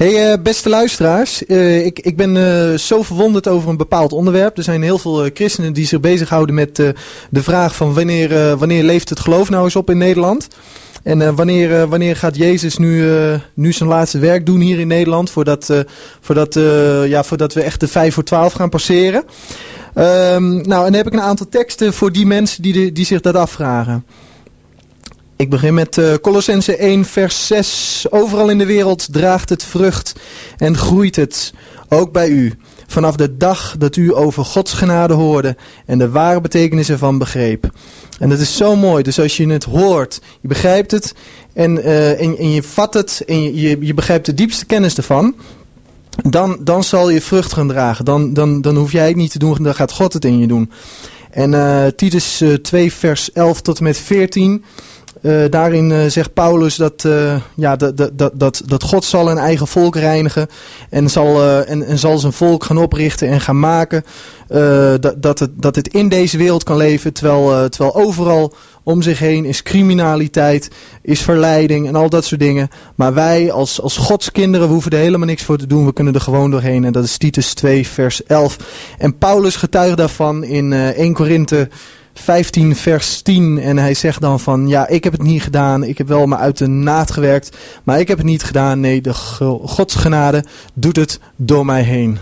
Hey, uh, beste luisteraars. Uh, ik, ik ben uh, zo verwonderd over een bepaald onderwerp. Er zijn heel veel christenen die zich bezighouden met de vraag van wanneer, wanneer leeft het geloof nou eens op in Nederland. En wanneer, wanneer gaat Jezus nu, nu zijn laatste werk doen hier in Nederland voordat, voordat, ja, voordat we echt de 5 voor 12 gaan passeren. Um, nou, en dan heb ik een aantal teksten voor die mensen die, de, die zich dat afvragen. Ik begin met uh, Colossense 1 vers 6. Overal in de wereld draagt het vrucht en groeit het, ook bij u. Vanaf de dag dat u over Gods genade hoorde en de ware betekenis ervan begreep. En dat is zo mooi. Dus als je het hoort, je begrijpt het en, uh, en, en, je vat het en je, je, je begrijpt de diepste kennis ervan. Dan, dan zal je vrucht gaan dragen. Dan, dan, dan hoef jij het niet te doen, dan gaat God het in je doen. En uh, Titus 2 vers 11 tot en met 14... Uh, daarin uh, zegt Paulus dat, uh, ja, dat, dat, dat, dat God zal een eigen volk reinigen en zal, en, en zal zijn volk gaan oprichten en gaan maken. dat, dat, het, dat het in deze wereld kan leven, terwijl, terwijl overal om zich heen is criminaliteit, is verleiding en al dat soort dingen. Maar wij als, als Gods kinderen, we hoeven er helemaal niks voor te doen, we kunnen er gewoon doorheen. En dat is Titus 2 vers 11. En Paulus getuigt daarvan in 1 Korinthe 15 vers 10 en hij zegt dan van ja ik heb het niet gedaan, ik heb wel maar uit de naad gewerkt, maar ik heb het niet gedaan, nee de Gods genade doet het door mij heen.